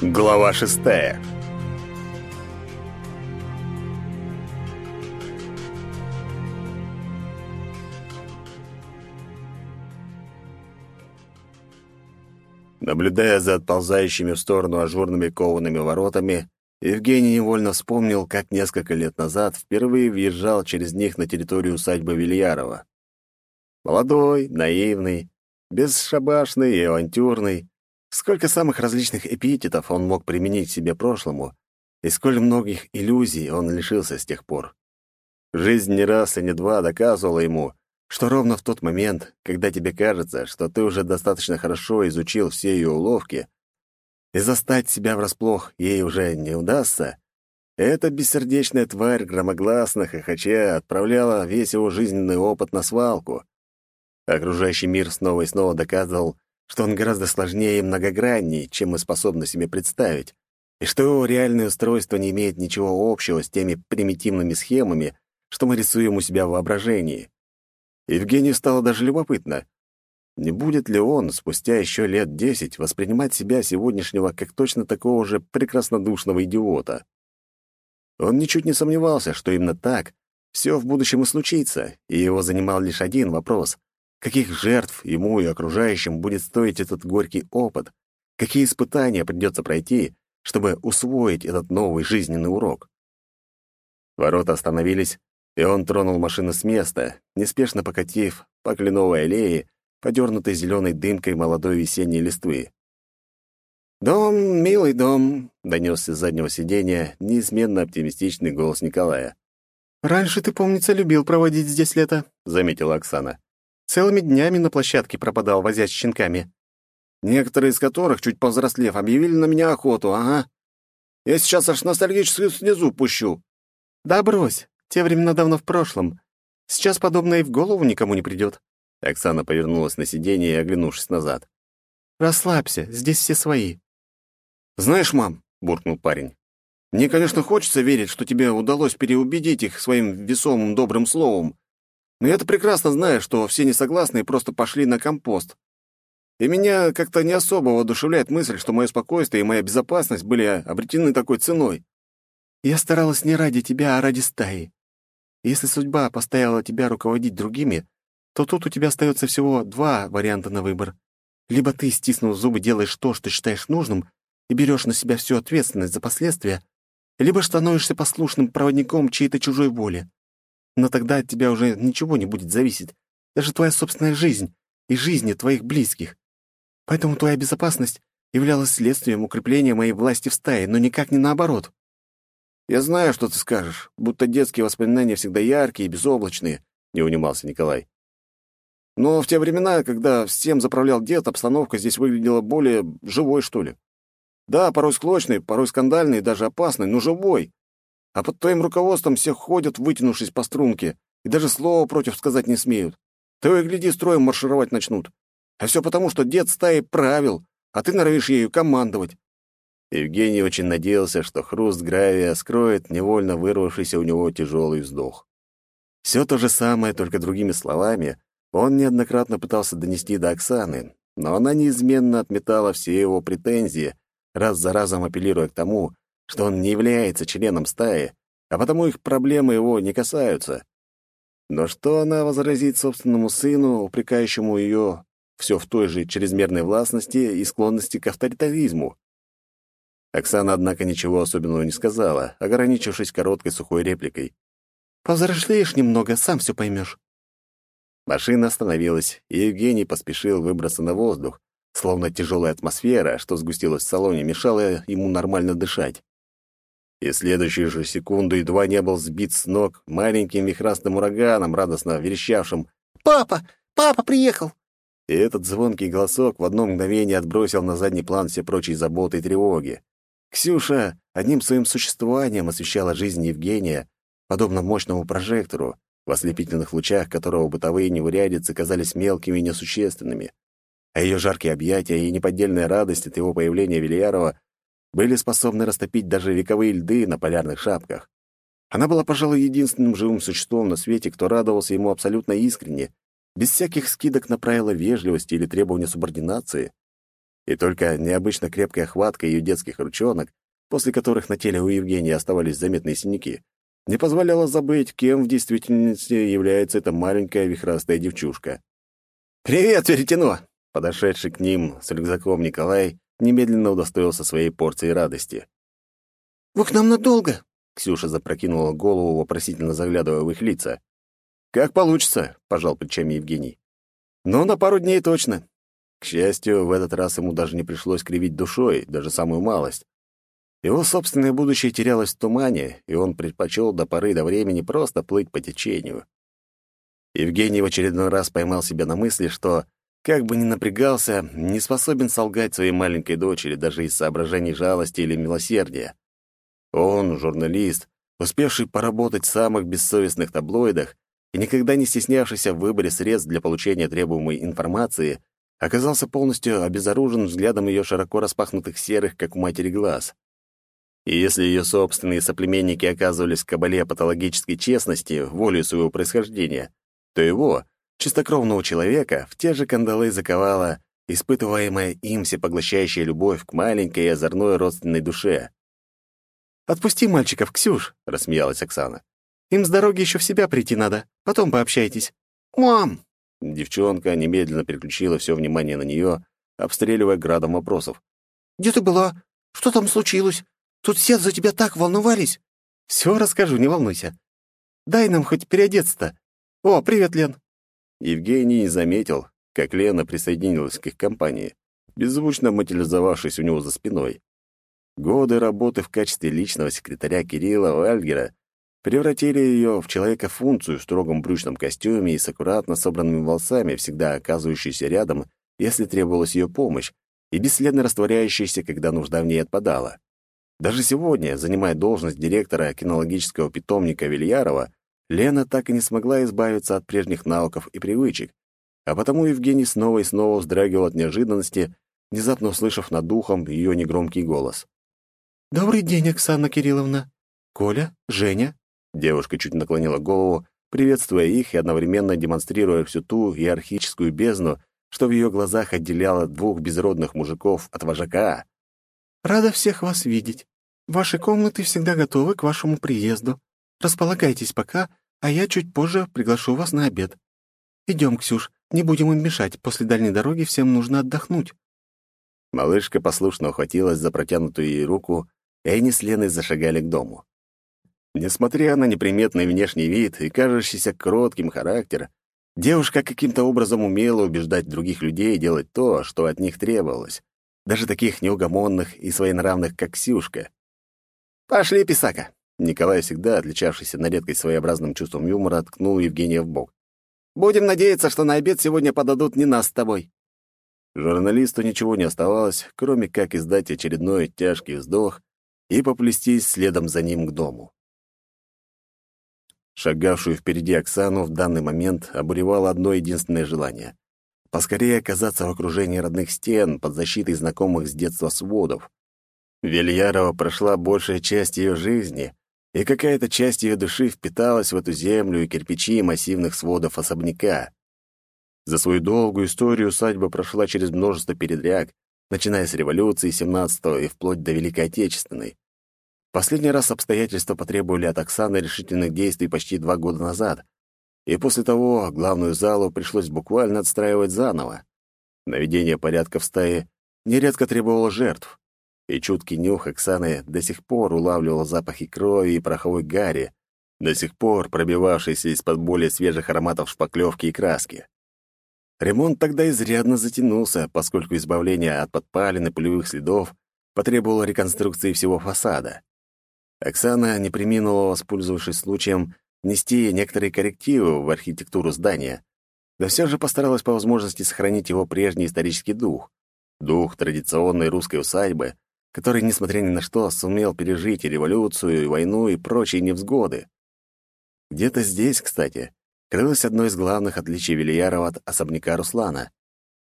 Глава шестая. Наблюдая за отползающими в сторону ажурными коваными воротами, Евгений невольно вспомнил, как несколько лет назад впервые въезжал через них на территорию усадьбы Вильярова. Молодой, наивный, бесшабашный и авантюрный, Сколько самых различных эпитетов он мог применить себе прошлому, и сколь многих иллюзий он лишился с тех пор. Жизнь не раз и не два доказывала ему, что ровно в тот момент, когда тебе кажется, что ты уже достаточно хорошо изучил все ее уловки, и застать себя врасплох ей уже не удастся, эта бессердечная тварь громогласно хохоча отправляла весь его жизненный опыт на свалку. Окружающий мир снова и снова доказывал, что он гораздо сложнее и многогранней, чем мы способны себе представить, и что его реальное устройство не имеет ничего общего с теми примитивными схемами, что мы рисуем у себя в воображении. Евгению стало даже любопытно, не будет ли он спустя еще лет десять воспринимать себя сегодняшнего как точно такого же прекраснодушного идиота. Он ничуть не сомневался, что именно так все в будущем и случится, и его занимал лишь один вопрос Каких жертв ему и окружающим будет стоить этот горький опыт? Какие испытания придется пройти, чтобы усвоить этот новый жизненный урок? Ворота остановились, и он тронул машину с места, неспешно покатив по кленовой аллее, подернутой зеленой дымкой молодой весенней листвы. «Дом, милый дом», — донесся с заднего сиденья неизменно оптимистичный голос Николая. «Раньше ты, помнится, любил проводить здесь лето», — заметила Оксана. Целыми днями на площадке пропадал, возясь с щенками. Некоторые из которых, чуть повзрослев, объявили на меня охоту, ага. Я сейчас аж ностальгическую снизу пущу. Да брось, те времена давно в прошлом. Сейчас подобное и в голову никому не придет. Оксана повернулась на сиденье и оглянувшись назад. «Расслабься, здесь все свои». «Знаешь, мам», — буркнул парень, «мне, конечно, хочется верить, что тебе удалось переубедить их своим весомым добрым словом, но я-то прекрасно знаю, что все несогласные просто пошли на компост. И меня как-то не особо воодушевляет мысль, что мое спокойствие и моя безопасность были обретены такой ценой. Я старалась не ради тебя, а ради стаи. Если судьба поставила тебя руководить другими, то тут у тебя остается всего два варианта на выбор. Либо ты, стиснув зубы, делаешь то, что считаешь нужным, и берешь на себя всю ответственность за последствия, либо становишься послушным проводником чьей-то чужой воли. Но тогда от тебя уже ничего не будет зависеть, даже твоя собственная жизнь и жизни твоих близких. Поэтому твоя безопасность являлась следствием укрепления моей власти в стае, но никак не наоборот. Я знаю, что ты скажешь, будто детские воспоминания всегда яркие и безоблачные, не унимался Николай. Но в те времена, когда всем заправлял дед, обстановка здесь выглядела более живой, что ли. Да, порой склочной, порой скандальной, даже опасной, но живой а под твоим руководством все ходят, вытянувшись по струнке, и даже слова против сказать не смеют. Того и гляди, строем маршировать начнут. А все потому, что дед стаи правил, а ты норовишь ею командовать. Евгений очень надеялся, что хруст гравия скроет невольно вырвавшийся у него тяжелый вздох. Все то же самое, только другими словами, он неоднократно пытался донести до Оксаны, но она неизменно отметала все его претензии, раз за разом апеллируя к тому, что он не является членом стаи, а потому их проблемы его не касаются. Но что она возразит собственному сыну, упрекающему ее все в той же чрезмерной властности и склонности к авторитаризму? Оксана, однако, ничего особенного не сказала, ограничившись короткой сухой репликой. «Повзрослеешь немного, сам все поймешь». Машина остановилась, и Евгений поспешил выбраться на воздух, словно тяжелая атмосфера, что сгустилась в салоне, мешала ему нормально дышать и следующую же секунду едва не был сбит с ног маленьким вихрастым ураганом, радостно верещавшим «Папа! Папа приехал!» И этот звонкий голосок в одно мгновение отбросил на задний план все прочие заботы и тревоги. Ксюша одним своим существованием освещала жизнь Евгения, подобно мощному прожектору, в ослепительных лучах которого бытовые неурядицы казались мелкими и несущественными. А ее жаркие объятия и неподдельная радость от его появления Вильярова были способны растопить даже вековые льды на полярных шапках. Она была, пожалуй, единственным живым существом на свете, кто радовался ему абсолютно искренне, без всяких скидок на правила вежливости или требования субординации. И только необычно крепкая хватка ее детских ручонок, после которых на теле у Евгении оставались заметные синяки, не позволяла забыть, кем в действительности является эта маленькая вихрастая девчушка. «Привет, веретено!» Подошедший к ним с рюкзаком Николай немедленно удостоился своей порции радости. «Вы к нам надолго?» Ксюша запрокинула голову, вопросительно заглядывая в их лица. «Как получится», — пожал плечами Евгений. «Но на пару дней точно. К счастью, в этот раз ему даже не пришлось кривить душой, даже самую малость. Его собственное будущее терялось в тумане, и он предпочел до поры до времени просто плыть по течению. Евгений в очередной раз поймал себя на мысли, что, как бы ни напрягался, не способен солгать своей маленькой дочери даже из соображений жалости или милосердия. Он, журналист, успевший поработать в самых бессовестных таблоидах и никогда не стеснявшийся в выборе средств для получения требуемой информации, оказался полностью обезоружен взглядом ее широко распахнутых серых, как у матери, глаз. И если ее собственные соплеменники оказывались в кабале патологической честности, волей своего происхождения, то его, чистокровного человека, в те же кандалы заковала испытываемая им всепоглощающая любовь к маленькой и озорной родственной душе. «Отпусти мальчиков, Ксюш», — рассмеялась Оксана. «Им с дороги еще в себя прийти надо. Потом пообщайтесь». «Мам!» Девчонка немедленно переключила все внимание на нее, обстреливая градом вопросов. «Где ты была? Что там случилось? Тут все за тебя так волновались!» «Все расскажу, не волнуйся. Дай нам хоть переодеться-то. О, привет, Лен!» Евгений не заметил, как Лена присоединилась к их компании, беззвучно материализовавшись у него за спиной. Годы работы в качестве личного секретаря Кирилла Вальгера превратили ее в человека-функцию в строгом брючном костюме и с аккуратно собранными волосами, всегда оказывающейся рядом, если требовалась ее помощь, и бесследно растворяющейся, когда нужда в ней отпадала. Даже сегодня, занимая должность директора кинологического питомника Вильярова, Лена так и не смогла избавиться от прежних навыков и привычек, а потому Евгений снова и снова вздрагивал от неожиданности, внезапно услышав над духом ее негромкий голос. «Добрый день, Оксана Кирилловна. Коля? Женя? Девушка чуть наклонила голову, приветствуя их и одновременно демонстрируя всю ту иерархическую бездну, что в ее глазах отделяло двух безродных мужиков от вожака. «Рада всех вас видеть. Ваши комнаты всегда готовы к вашему приезду. Располагайтесь пока, а я чуть позже приглашу вас на обед. Идем, Ксюш, не будем им мешать, после дальней дороги всем нужно отдохнуть». Малышка послушно ухватилась за протянутую ей руку, и они с Леной зашагали к дому. Несмотря на неприметный внешний вид и кажущийся кротким характер, девушка каким-то образом умела убеждать других людей делать то, что от них требовалось, даже таких неугомонных и своенравных, как Ксюшка. «Пошли, писака!» Николай, всегда отличавшийся на редкость своеобразным чувством юмора, ткнул Евгения в бок. «Будем надеяться, что на обед сегодня подадут не нас с тобой». Журналисту ничего не оставалось, кроме как издать очередной тяжкий вздох и поплестись следом за ним к дому. Шагавшую впереди Оксану в данный момент обуревало одно единственное желание — поскорее оказаться в окружении родных стен под защитой знакомых с детства сводов. Вильярова прошла большая часть ее жизни, и какая-то часть ее души впиталась в эту землю и кирпичи массивных сводов особняка. За свою долгую историю усадьба прошла через множество передряг, начиная с революции 17-го и вплоть до Великой Отечественной. Последний раз обстоятельства потребовали от Оксаны решительных действий почти два года назад, и после того главную залу пришлось буквально отстраивать заново. Наведение порядка в стае нередко требовало жертв, и чуткий нюх Оксаны до сих пор улавливал запахи крови и пороховой гари, до сих пор пробивавшийся из-под более свежих ароматов шпаклевки и краски. Ремонт тогда изрядно затянулся, поскольку избавление от подпалин и пулевых следов потребовало реконструкции всего фасада. Оксана не приминула, воспользовавшись случаем, внести некоторые коррективы в архитектуру здания, да все же постаралась по возможности сохранить его прежний исторический дух, дух традиционной русской усадьбы, который, несмотря ни на что, сумел пережить и революцию, и войну, и прочие невзгоды. Где-то здесь, кстати, крылось одно из главных отличий Вильярова от особняка Руслана.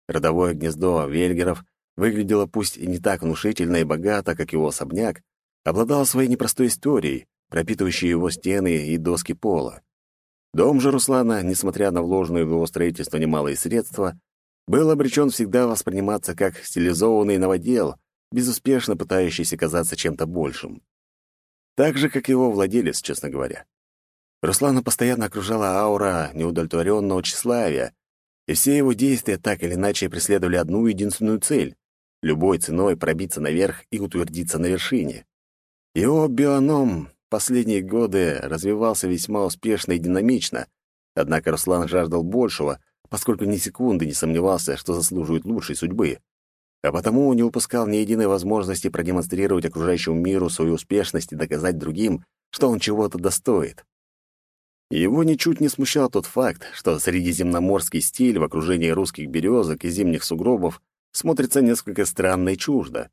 Родовое гнездо Вельгеров выглядело пусть и не так внушительно и богато, как его особняк, обладал своей непростой историей, пропитывающей его стены и доски пола. Дом же Руслана, несмотря на вложенные в его строительство немалые средства, был обречен всегда восприниматься как стилизованный новодел, безуспешно пытающийся казаться чем-то большим. Так же, как его владелец, честно говоря. Руслана постоянно окружала аура неудовлетворенного тщеславия, и все его действия так или иначе преследовали одну единственную цель — любой ценой пробиться наверх и утвердиться на вершине. Его бионом последние годы развивался весьма успешно и динамично, однако Руслан жаждал большего, поскольку ни секунды не сомневался, что заслуживает лучшей судьбы, а потому не упускал ни единой возможности продемонстрировать окружающему миру свою успешность и доказать другим, что он чего-то достоит. Его ничуть не смущал тот факт, что средиземноморский стиль в окружении русских березок и зимних сугробов смотрится несколько странно и чуждо.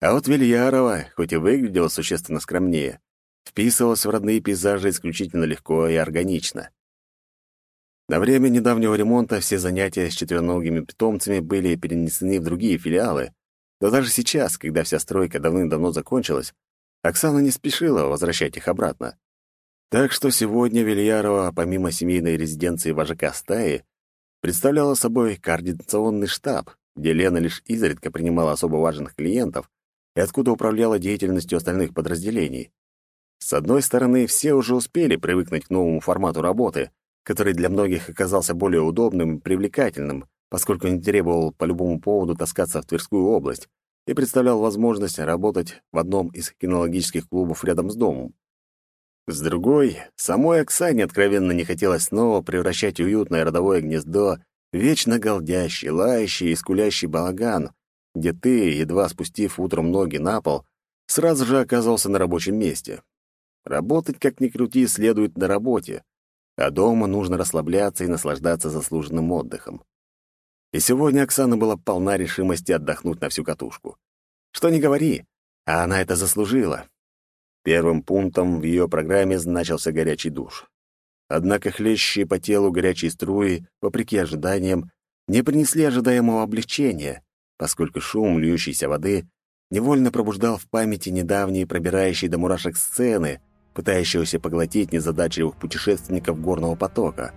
А вот Вильярова, хоть и выглядела существенно скромнее, вписывалась в родные пейзажи исключительно легко и органично. На время недавнего ремонта все занятия с четвероногими питомцами были перенесены в другие филиалы, но даже сейчас, когда вся стройка давным-давно закончилась, Оксана не спешила возвращать их обратно. Так что сегодня Вильярова, помимо семейной резиденции вожака стаи, представляла собой координационный штаб, где Лена лишь изредка принимала особо важных клиентов и откуда управляла деятельностью остальных подразделений. С одной стороны, все уже успели привыкнуть к новому формату работы, который для многих оказался более удобным и привлекательным, поскольку не требовал по любому поводу таскаться в Тверскую область и представлял возможность работать в одном из кинологических клубов рядом с домом. С другой, самой Оксане откровенно не хотелось снова превращать уютное родовое гнездо в вечно голдящий, лающий и скулящий балаган, где ты, едва спустив утром ноги на пол, сразу же оказался на рабочем месте. Работать, как ни крути, следует на работе, а дома нужно расслабляться и наслаждаться заслуженным отдыхом. И сегодня Оксана была полна решимости отдохнуть на всю катушку. Что ни говори, а она это заслужила, Первым пунктом в ее программе значился горячий душ. Однако хлещущие по телу горячие струи, вопреки ожиданиям, не принесли ожидаемого облегчения, поскольку шум льющейся воды невольно пробуждал в памяти недавние пробирающие до мурашек сцены, пытающегося поглотить незадачливых путешественников горного потока.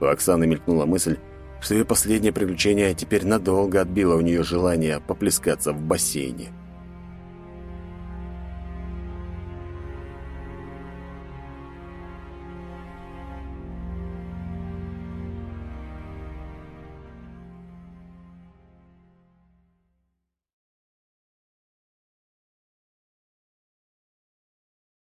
У Оксаны мелькнула мысль, что ее последнее приключение теперь надолго отбило у нее желание поплескаться в бассейне.